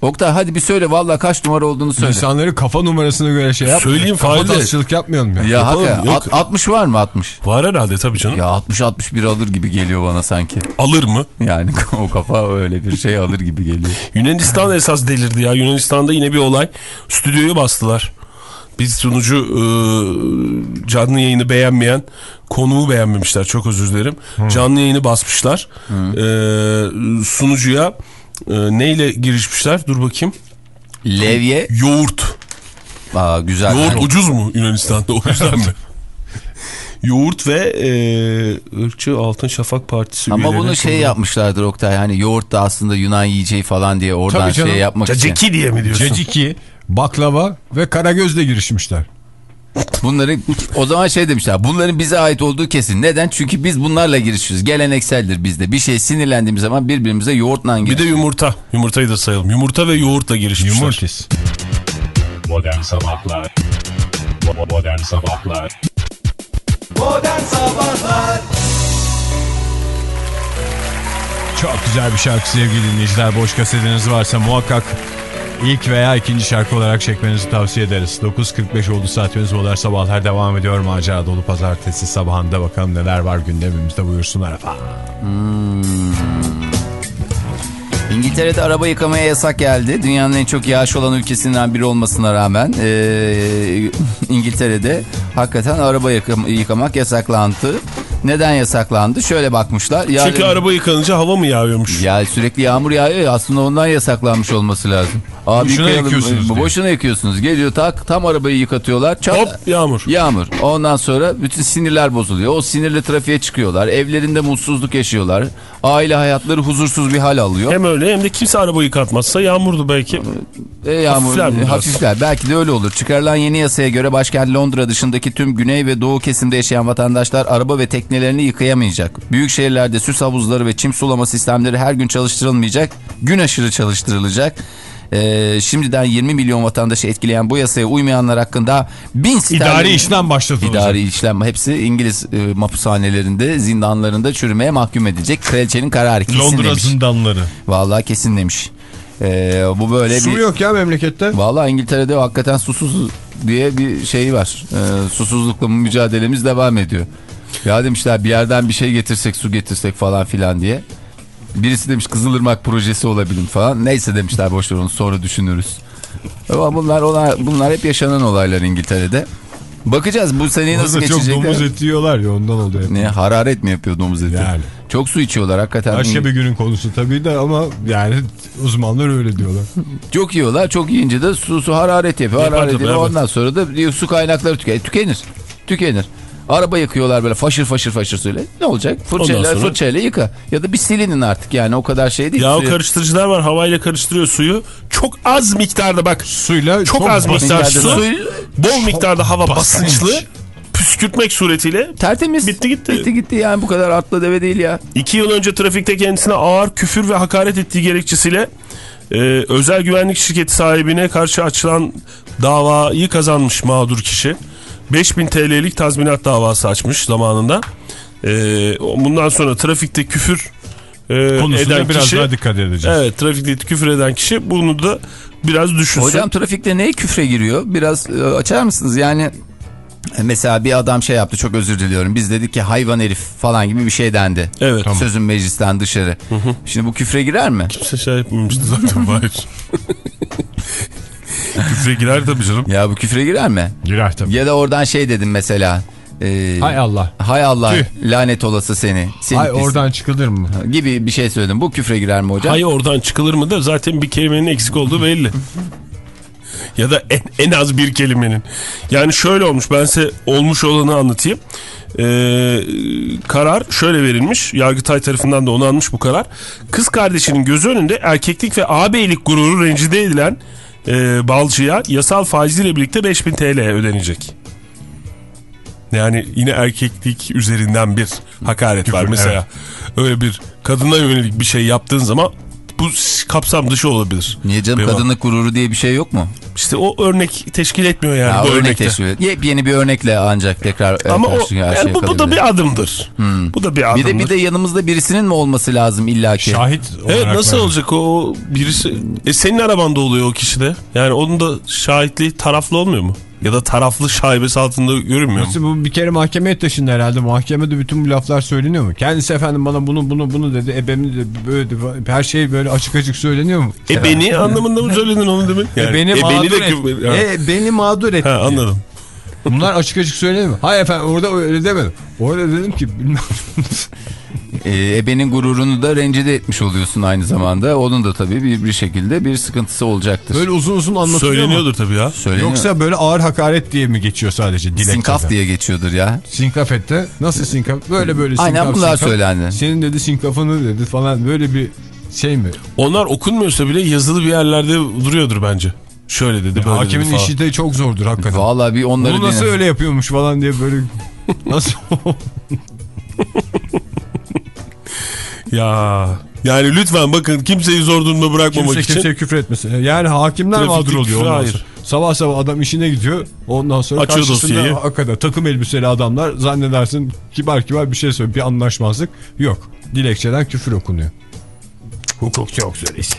Oktay hadi bir söyle vallahi kaç numara olduğunu söyle. İnsanları kafa numarasına göre şey yap. Söyleyeyim Kafa tasçılık yapmayalım ya. Ya Yapalım, hakikaten yok. At- 60 var mı 60? Var herhalde tabii canım. Ya 60-61 alır gibi geliyor bana sanki. Alır mı? Yani *laughs* o kafa öyle bir şey alır gibi geliyor. Yunanistan *laughs* esas delirdi ya. Yunanistan'da yine bir olay. Stüdyoyu bastılar. Biz sunucu e, canlı yayını beğenmeyen konuğu beğenmemişler. Çok özür dilerim. Canlı yayını basmışlar. E, sunucuya e, neyle girişmişler? Dur bakayım. Levye. Yoğurt. Aa güzel. Yoğurt ucuz mu Yunanistan'da o yüzden mi? *laughs* yoğurt ve e, ırkçı Altın Şafak Partisi Ama bunu şey sundu. yapmışlardır Oktay. Hani yoğurt da aslında Yunan yiyeceği falan diye oradan şey yapmak için. Caciki diye mi diyorsun? Caciki, baklava ve karagözle girişmişler. Bunları o zaman şey demişler. Bunların bize ait olduğu kesin. Neden? Çünkü biz bunlarla girişiyoruz. Gelenekseldir bizde. Bir şey sinirlendiğimiz zaman birbirimize yoğurtla Bir girişiyoruz. de yumurta. Yumurtayı da sayalım. Yumurta ve yoğurtla girişmişler. Yumurtis. Modern Sabahlar Modern Sabahlar Modern Sabahlar Çok güzel bir şarkı sevgili dinleyiciler. Boş kasetiniz varsa muhakkak ilk veya ikinci şarkı olarak çekmenizi tavsiye ederiz. 9.45 oldu saatimiz modern sabahlar devam ediyor. Macera dolu pazartesi sabahında bakalım neler var gündemimizde buyursunlar efendim. İngiltere'de araba yıkamaya yasak geldi. Dünyanın en çok yağış olan ülkesinden biri olmasına rağmen eee, İngiltere'de hakikaten araba yıkam- yıkamak yasaklandı. Neden yasaklandı? Şöyle bakmışlar. Ya, Çünkü araba yıkanınca hava mı yağıyormuş? Ya sürekli yağmur yağıyor ya aslında ondan yasaklanmış olması lazım. Abi Boşuna yıkayalım- yakıyorsunuz diye. Boşuna yakıyorsunuz. Geliyor tak tam arabayı yıkatıyorlar. Çat, Hop yağmur. Yağmur. Ondan sonra bütün sinirler bozuluyor. O sinirle trafiğe çıkıyorlar. Evlerinde mutsuzluk yaşıyorlar. Aile hayatları huzursuz bir hal alıyor. Hem öyle hem de kimse araba yıkatmazsa yağmurdu belki. E, yağmur, Hafifler hafifler. Belki de öyle olur. Çıkarılan yeni yasaya göre başkent Londra dışındaki tüm güney ve doğu kesimde yaşayan vatandaşlar araba ve teknelerini yıkayamayacak. Büyük şehirlerde süs havuzları ve çim sulama sistemleri her gün çalıştırılmayacak. Gün aşırı çalıştırılacak. Ee, şimdiden 20 milyon vatandaşı etkileyen bu yasaya uymayanlar hakkında bin sterlin... İdari işlem başlatılacak. İdari işlem hepsi İngiliz e, mahpushanelerinde, zindanlarında çürümeye mahkum edecek. Kraliçenin kararı kesin Londra demiş. zindanları. Vallahi kesin demiş. Ee, bu böyle Su bir... yok ya memlekette. Vallahi İngiltere'de hakikaten susuz diye bir şey var. Ee, susuzlukla mücadelemiz devam ediyor. Ya demişler bir yerden bir şey getirsek su getirsek falan filan diye. Birisi demiş Kızılırmak projesi olabilir falan. Neyse demişler boş onu sonra düşünürüz. Ama bunlar, onlar, bunlar hep yaşanan olaylar İngiltere'de. Bakacağız bu seneyi nasıl Orada çok domuz eti yiyorlar ya ondan oluyor. Ne hararet mi yapıyor domuz eti? Yani. Çok su içiyorlar hakikaten. Başka bir günün konusu tabii de ama yani uzmanlar öyle diyorlar. Çok yiyorlar. Çok yiyince de su, su hararet yapıyor. Hararet yapıyor. Ondan sonra da su kaynakları tükenir. Tükenir. Tükenir. Araba yakıyorlar böyle faşır faşır faşır söyle. Ne olacak? Fırçayla, sonra- fırçayla yıka. Ya da bir silinin artık yani o kadar şey değil. Ya o karıştırıcılar var havayla karıştırıyor suyu. Çok az miktarda bak. Suyla Çok az miktar miktarda su. su- Bol miktarda hava basınç. basınçlı. Püskürtmek suretiyle Tertemiz. Bitti gitti. Bitti gitti yani bu kadar atla deve değil ya. İki yıl önce trafikte kendisine ağır küfür ve hakaret ettiği gerekçesiyle e, özel güvenlik şirketi sahibine karşı açılan davayı kazanmış mağdur kişi. 5000 TL'lik tazminat davası açmış zamanında. E, bundan sonra trafikte küfür e, konusunda eden biraz kişi... daha dikkat edeceğiz. Evet trafikte küfür eden kişi bunu da biraz düşünsün. Hocam trafikte ne küfre giriyor? Biraz e, açar mısınız? Yani e, mesela bir adam şey yaptı çok özür diliyorum. Biz dedik ki hayvan herif falan gibi bir şey dendi. Evet. Tamam. Sözün meclisten dışarı. Şimdi bu küfre girer mi? Kimse şey yapmamıştı zaten. *laughs* Hayır. *laughs* *laughs* Küfre girer tabii canım. Ya bu küfre girer mi? Girer tabii. Ya da oradan şey dedim mesela. e, Hay Allah. Hay Allah Tüh. lanet olası seni. Seni Hay pis- oradan çıkılır mı? Gibi bir şey söyledim. Bu küfre girer mi hocam? Hayır oradan çıkılır mı da zaten bir kelimenin eksik olduğu belli. *laughs* ya da en, en az bir kelimenin. Yani şöyle olmuş ben size olmuş olanı anlatayım. Ee, karar şöyle verilmiş. Yargıtay tarafından da onanmış bu karar. Kız kardeşinin gözü önünde erkeklik ve ağabeylik gururu rencide edilen e, balcıya yasal faiziyle birlikte 5000 TL ödenecek. Yani yine erkeklik üzerinden bir hakaret var. Küfür, Mesela öyle bir kadına yönelik bir şey yaptığın zaman bu kapsam dışı olabilir. Niye canım Benim- kadınlık gururu diye bir şey yok mu? İşte o örnek teşkil etmiyor yani Ya bu örnek örnekte. teşvik et. Yepyeni bir örnekle ancak tekrar e, Ama o, yani bu, bu da bir adımdır. Bu da bir bir adımdır. de bir de yanımızda birisinin mi olması lazım illaki? Şahit olarak Evet nasıl var. olacak o, o birisi e, senin arabanda oluyor o kişi de. Yani onun da şahitliği taraflı olmuyor mu? Ya da taraflı şaibesi altında görünmüyor mu? Nasıl bu bir kere mahkemeye taşındı herhalde. Mahkemede bütün bu laflar söyleniyor mu? Kendisi efendim bana bunu bunu bunu dedi. Ebemi de böyle. Her şey böyle açık açık söyleniyor mu? E beni anlamında mı söyledin onu demin? Yani, e beni e mağdur beni et. Ha. E, beni mağdur etti. Ha, anladım. Bunlar açık açık söyleniyor mu? Hayır efendim orada öyle demedim. Orada dedim ki bilmem. *laughs* e, ebenin gururunu da rencide etmiş oluyorsun aynı zamanda. Onun da tabii bir, bir şekilde bir sıkıntısı olacaktır. Böyle uzun uzun anlatılıyor Söyleniyordur mu? tabii ya. Söyleniyor. Yoksa böyle ağır hakaret diye mi geçiyor sadece? Sinkaf diye geçiyordur ya. Sinkafette nasıl sinkaf? Böyle böyle sinkaf. Aynen bunlar sinkaf. söylendi. Senin dedi sinkafını dedi falan böyle bir şey mi? Onlar okunmuyorsa bile yazılı bir yerlerde duruyordur bence. Şöyle dedi böyle Hakimin dedi falan. işi de çok zordur hakikaten. Vallahi bir onları Bunu nasıl dinle. öyle yapıyormuş falan diye böyle *laughs* nasıl Ya yani lütfen bakın kimseyi zor durumda bırakmamak kimse için. kimseye küfür etmesin. Yani hakimler Trafikte mağdur oluyor ondan hayır. sonra. Sabah sabah adam işine gidiyor. Ondan sonra Açıyor karşısında dosyayı. hakikaten takım elbiseli adamlar zannedersin kibar kibar bir şey söylüyor. Bir anlaşmazlık yok. Dilekçeden küfür okunuyor. Hukukçu yok söyleyişi.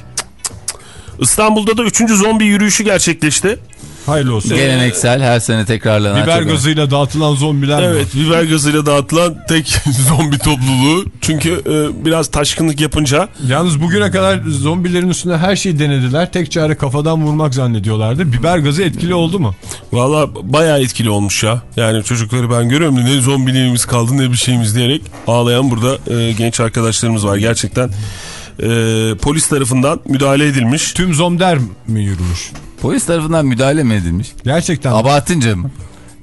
İstanbul'da da 3. zombi yürüyüşü gerçekleşti. Hayırlı olsun. Geleneksel her sene tekrarlanan. Biber çok- gazıyla dağıtılan zombiler mi? Evet biber gazıyla dağıtılan tek *laughs* zombi topluluğu. Çünkü e, biraz taşkınlık yapınca Yalnız bugüne kadar zombilerin üstünde her şeyi denediler. Tek çare kafadan vurmak zannediyorlardı. Biber gazı etkili oldu mu? valla bayağı etkili olmuş ya. Yani çocukları ben görüyorum da ne zombiliğimiz kaldı ne bir şeyimiz diyerek ağlayan burada e, genç arkadaşlarımız var. Gerçekten e, polis tarafından müdahale edilmiş. Tüm zomder mi yürümüş? Polis tarafından müdahale mi edilmiş? Gerçekten. Abartınca mı?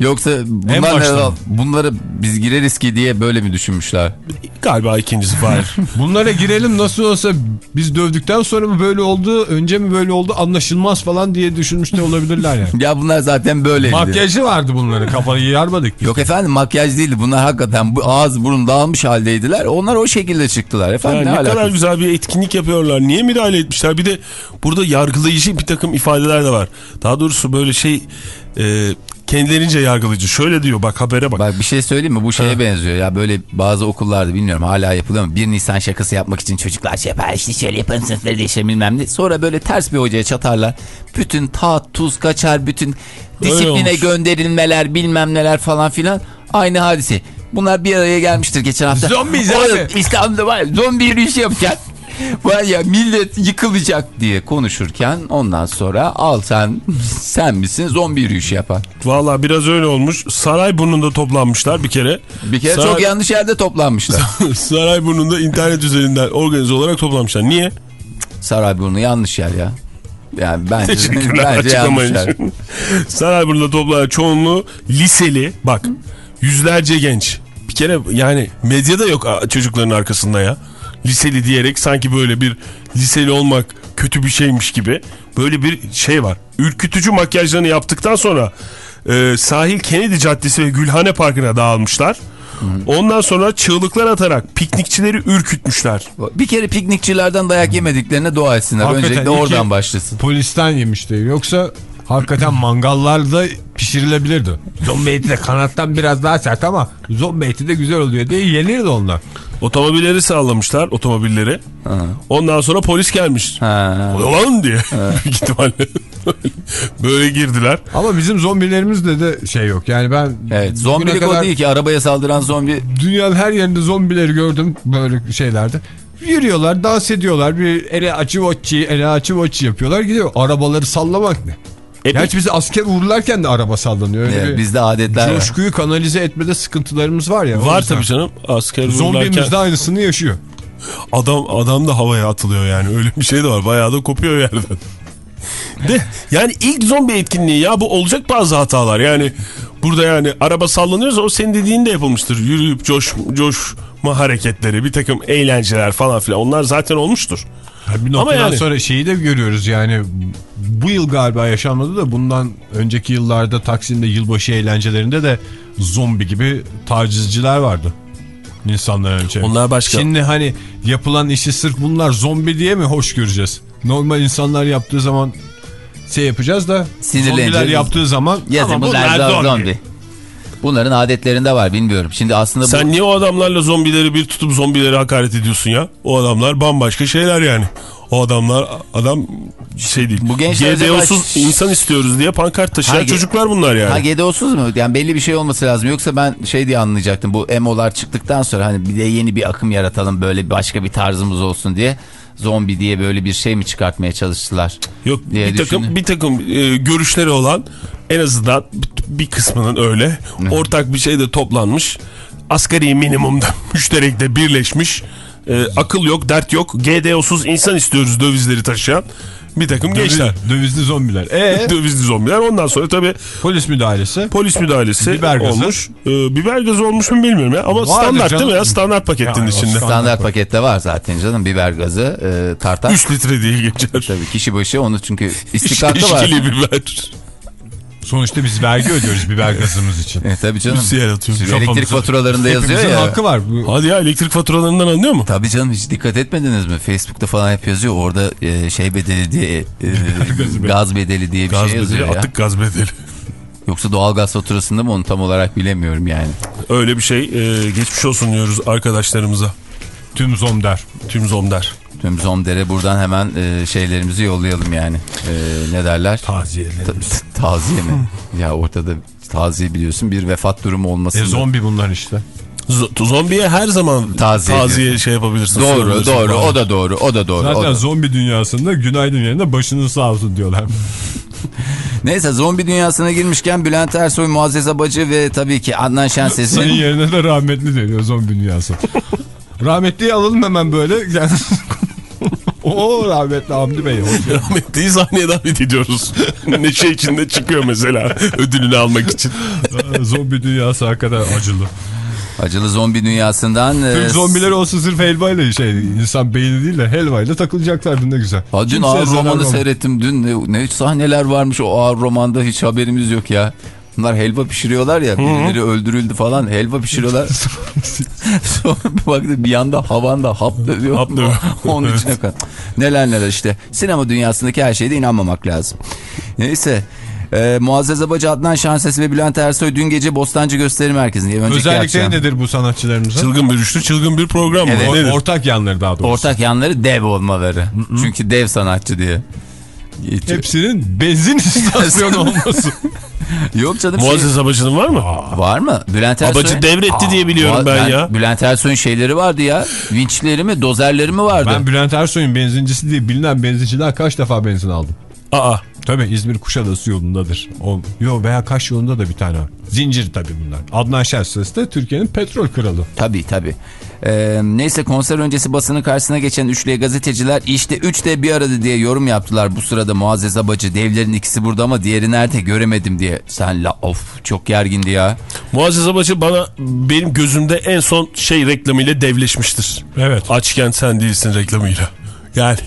Yoksa bunlar ne- bunları biz gireriz ki diye böyle mi düşünmüşler? Galiba ikincisi var. *laughs* Bunlara girelim nasıl olsa biz dövdükten sonra mı böyle oldu, önce mi böyle oldu anlaşılmaz falan diye düşünmüş de olabilirler yani. *laughs* Ya bunlar zaten böyleydi. Makyajı vardı bunların kafayı yarmadık. biz. Yok efendim makyaj değildi. Bunlar hakikaten ağız burun dağılmış haldeydiler. Onlar o şekilde çıktılar. Efendim Yani ne, ne alakası? kadar güzel bir etkinlik yapıyorlar. Niye müdahale etmişler? Bir de burada yargılayıcı bir takım ifadeler de var. Daha doğrusu böyle şey e, kendilerince yargılayıcı. Şöyle diyor bak habere bak. Bak bir şey söyleyeyim mi? Bu şeye benziyor. Ya böyle bazı okullarda bilmiyorum hala yapılıyor mu? 1 Nisan şakası yapmak için çocuklar şey yapar. işte şöyle yaparım sınıfları değişir bilmem ne. Sonra böyle ters bir hocaya çatarlar. Bütün tat tuz kaçar. Bütün disipline gönderilmeler bilmem neler falan filan. Aynı hadise. Bunlar bir araya gelmiştir geçen hafta. Zombiyiz abi. İstanbul'da var zombi yürüyüşü yapacak. Var ya millet yıkılacak diye konuşurken ondan sonra al sen sen misin zombi yürüyüşü yapan. Valla biraz öyle olmuş. Sarayburnu'nda toplanmışlar bir kere. Bir kere Saray- çok yanlış yerde toplanmışlar. *laughs* Sarayburnu'nda internet üzerinden organize olarak toplanmışlar. Niye? Sarayburnu yanlış yer ya. Yani bence, Teşekkürler bence açıklamayın. *laughs* Sarayburnu'nda toplanan çoğunluğu liseli. Bak yüzlerce genç. Bir kere yani medyada yok çocukların arkasında ya. Liseli diyerek sanki böyle bir liseli olmak kötü bir şeymiş gibi. Böyle bir şey var. Ürkütücü makyajlarını yaptıktan sonra e, sahil Kennedy Caddesi ve Gülhane Parkı'na dağılmışlar. Ondan sonra çığlıklar atarak piknikçileri ürkütmüşler. Bir kere piknikçilerden dayak yemediklerine dua etsinler. Hakikaten Öncelikle oradan başlasın. Polisten yemişti. Yoksa hakikaten mangallarda pişirilebilirdi. Zombi eti de kanattan biraz daha sert ama zombi eti de güzel oluyor diye yenirdi onlar. Otomobilleri sağlamışlar otomobilleri. Ondan sonra polis gelmiş. Ha. Olan diye. Büyük *laughs* ihtimalle. Böyle girdiler. Ama bizim zombilerimizde de şey yok. Yani ben Evet zombilik o kadar değil ki arabaya saldıran zombi. dünyanın her yerinde zombileri gördüm böyle şeylerde. Yürüyorlar, dans ediyorlar. Bir ele açı voçi, ele açı voçi yapıyorlar. Gidiyor. Arabaları sallamak ne? E, Gerçi bizi asker uğurlarken de araba sallanıyor. Öyle Evet, bizde adetler var. coşkuyu kanalize etmede sıkıntılarımız var ya. Var tabii canım. Asker Zombimiz de aynısını yaşıyor. adam, adam da havaya atılıyor yani. Öyle bir şey de var. Bayağı da kopuyor yerden. De, yani ilk zombi etkinliği ya bu olacak bazı hatalar. Yani burada yani araba sallanıyorsa o senin dediğin de yapılmıştır. Yürüyüp coş, coşma hareketleri, bir takım eğlenceler falan filan. Onlar zaten olmuştur. Bir noktadan yani- sonra şeyi de görüyoruz yani bu yıl galiba yaşanmadı da bundan önceki yıllarda Taksim'de yılbaşı eğlencelerinde de zombi gibi tacizciler vardı. İnsanlar önce. Onlar başka. Şimdi hani yapılan işi sırf bunlar zombi diye mi hoş göreceğiz? Normal insanlar yaptığı zaman şey yapacağız da zombiler yaptığı zaman Yazın ama bunlar bunlar zombi. zombi. Bunların adetlerinde var bilmiyorum. Şimdi aslında bu... Sen niye o adamlarla zombileri bir tutup zombileri hakaret ediyorsun ya? O adamlar bambaşka şeyler yani. O adamlar adam şey değil. Bu gençler GDO'suz acaba- insan istiyoruz diye pankart taşıyan Ha, çocuklar bunlar yani. Ha GDO'suz mu? Yani belli bir şey olması lazım. Yoksa ben şey diye anlayacaktım. Bu emolar çıktıktan sonra hani bir de yeni bir akım yaratalım böyle başka bir tarzımız olsun diye. Zombi diye böyle bir şey mi çıkartmaya çalıştılar? Yok diye bir takım bir takım e, görüşleri olan en azından bir kısmının öyle ortak bir şeyde toplanmış asgari minimumda *laughs* müşterekte birleşmiş. E, akıl yok, dert yok. GDO'suz insan istiyoruz dövizleri taşıyan bir takım gençler. Dövizli zombiler. E *laughs* Dövizli zombiler. Ondan sonra tabii polis müdahalesi. polis müdahalesi Biber gazı. olmuş. E, biber gazı olmuş mu bilmiyorum ya. Ama Vardır standart değil mi canım. ya? Standart paketin Ya, o içinde. standart. Standart pakette var zaten canım biber gazı e, tartar. 3 litre diye geçer. Tabii kişi başı onu çünkü istikartı var. İşkili biber. Sonuçta biz vergi ödüyoruz biber gazımız için. E, tabii canım. Müsiyel atıyorum. Elektrik faturalarında yazıyor ya. hakkı var. Bu Hadi ya elektrik faturalarından anlıyor mu? Tabii canım hiç dikkat etmediniz mi? Facebook'ta falan hep yazıyor. Orada e, şey bedeli diye e, *laughs* gaz bedeli diye bir Gaz şey yazıyor bedeli, ya. attık gaz bedeli. *laughs* Yoksa doğal gaz faturasında mı onu tam olarak bilemiyorum yani. Öyle bir şey e, geçmiş olsun diyoruz arkadaşlarımıza. tüm zomder. Tüm zomder. Tüm Zomder'e buradan hemen e, şeylerimizi yollayalım yani. E, ne derler? Taziyelerimiz. Ta- taziye mi? *laughs* ya ortada taziye biliyorsun bir vefat durumu olması. E zombi bunlar işte. Z- zombiye her zaman Taziye taziye, şey yapabilirsin. Doğru doğru o da doğru o da doğru. o Zaten da. zombi dünyasında günaydın yerine başınız sağ olsun diyorlar. *laughs* Neyse zombi dünyasına girmişken Bülent Ersoy, Muazzez Abacı ve tabii ki Adnan Şenses'in yerine de rahmetli deniyor zombi dünyası. *laughs* Rahmetliyi alalım hemen böyle. O rahmetli Hamdi Bey. geldin. Rahmetliyi sahneye davet ediyoruz. *laughs* Neşe içinde çıkıyor mesela ödülünü almak için. zombi dünyası hakikaten acılı. acılı zombi dünyasından e, Türk zombiler olsa sırf helvayla şey insan beyni değil de helvayla takılacaklardı ne güzel. Ha, dün Kimseye ağır romanı seyrettim. Dün ne, ne sahneler varmış o ağır romanda hiç haberimiz yok ya. Bunlar helva pişiriyorlar ya birileri öldürüldü falan helva pişiriyorlar. *laughs* Sonra bir baktım bir yanda havanda hap dövüyor. Hap dövüyor. *laughs* Onun içine kal. Neler neler işte. Sinema dünyasındaki her şeyde inanmamak lazım. Neyse. Ee, Muazzez Abacı, Adnan Şanses ve Bülent Ersoy dün gece Bostancı Gösteri Merkezi'nde. Özellikleri akşam. nedir bu sanatçılarımızın? Çılgın bir üçlü çılgın bir program Evet. mı? Or- Nedir? ortak yanları daha doğrusu. Ortak yanları dev olmaları. Çünkü dev sanatçı diye. Hepsinin benzin *laughs* istasyonu olması. Yok canım. şey- Muazzez Abacı'nın var mı? Var mı? Bülent Ersoy. Abacı devretti diye biliyorum Aa, ben ya. Bülent Ersoy'un şeyleri vardı ya. Vinçleri mi, dozerleri mi vardı? Ben Bülent Ersoy'un benzincisi diye bilinen benzinciden kaç defa benzin aldım. Aa. Tabii İzmir Kuşadası yolundadır. O, yo veya Kaş yolunda da bir tane var. Zincir tabii bunlar. Adnan Şenses de Türkiye'nin petrol kralı. Tabii tabii. Ee, neyse konser öncesi basının karşısına geçen üçlüye gazeteciler işte üç de bir arada diye yorum yaptılar. Bu sırada Muazzez Abacı devlerin ikisi burada ama diğeri nerede göremedim diye. Sen la of çok gergindi ya. Muazzez Abacı bana benim gözümde en son şey reklamıyla devleşmiştir. Evet. Açken sen değilsin reklamıyla. Yani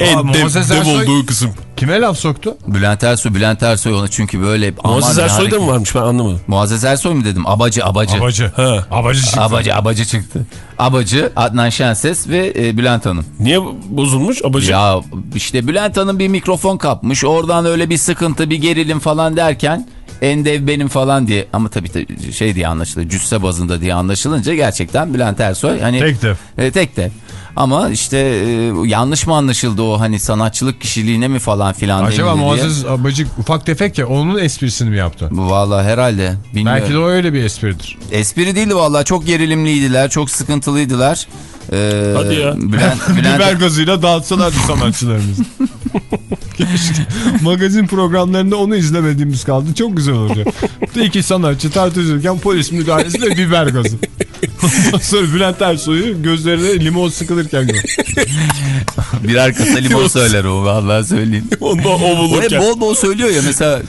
en Aa, dev, dev Ersoy- olduğu kısım. Kime laf soktu? Bülent Ersoy, Bülent Ersoy onu çünkü böyle... Muazzez aman Ersoy'da harika- mı varmış ben anlamadım. Muazzez Ersoy mu dedim? Abacı, Abacı. Abacı. Ha. Abacı çıktı. Abacı, Abacı çıktı. Abacı, Adnan Şenses ve e, Bülent Hanım. Niye bozulmuş Abacı? Ya işte Bülent Hanım bir mikrofon kapmış. Oradan öyle bir sıkıntı, bir gerilim falan derken en dev benim falan diye. Ama tabii tabii şey diye anlaşılıyor. Cüsse bazında diye anlaşılınca gerçekten Bülent Ersoy hani Tek dev. E, tek dev. Ama işte e, yanlış mı anlaşıldı o hani sanatçılık kişiliğine mi falan filan Acaba. Muazzez Abacı ufak tefek ya onun esprisini mi yaptı? Bu Vallahi herhalde. Bilmiyorum. Belki de o öyle bir espridir. Espri değildi vallahi çok gerilimliydiler, çok sıkıntılıydılar. Ee, Hadi ya. Bülent, *laughs* Biber Bülent, gazıyla dağıtsalardı sanatçılarımızı. Keşke. *laughs* Magazin programlarında onu izlemediğimiz kaldı. Çok güzel olurdu. İki sanatçı tartışırken polis müdahalesi ve biber gazı. Ondan sonra Bülent Ersoy'u gözlerine limon sıkılırken gör. birer kasa limon söyler o vallahi söyleyeyim. Onda o O hep bulurken. bol bol söylüyor ya mesela.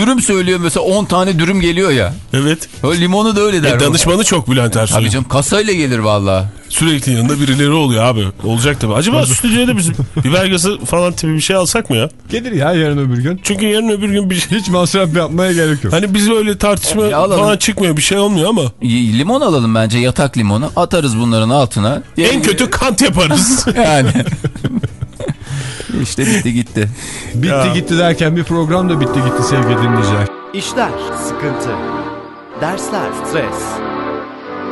Dürüm söylüyor mesela 10 tane dürüm geliyor ya. Evet. O limonu da öyle der. E, danışmanı çok Bülent Ersoy. Tabii canım kasayla gelir vallahi. Sürekli yanında birileri oluyor abi. Olacak tabii. Acaba stüdyoya da bizim *laughs* biber gazı falan tipi bir şey alsak mı ya? Gelir ya yarın öbür gün. Çünkü yarın öbür gün bir şey... Hiç masraf yapmaya gerek yok. Hani biz öyle tartışma Ya alalım. falan çıkmıyor bir şey olmuyor ama Limon alalım bence yatak limonu. Atarız bunların altına. en kötü kant yaparız. *laughs* yani. *laughs* işte bitti gitti. *laughs* Bitti gitti derken bir program da bitti gitti sevgili dinleyiciler. İşler, sıkıntı, dersler, stres,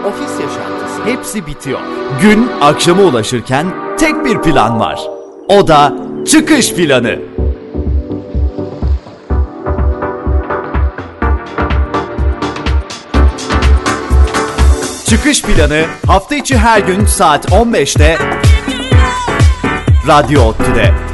ofis yaşantısı hepsi bitiyor. Gün akşama ulaşırken tek bir plan var. O da çıkış planı. Çıkış planı hafta içi her gün saat 15'te Radyo Ottu'da.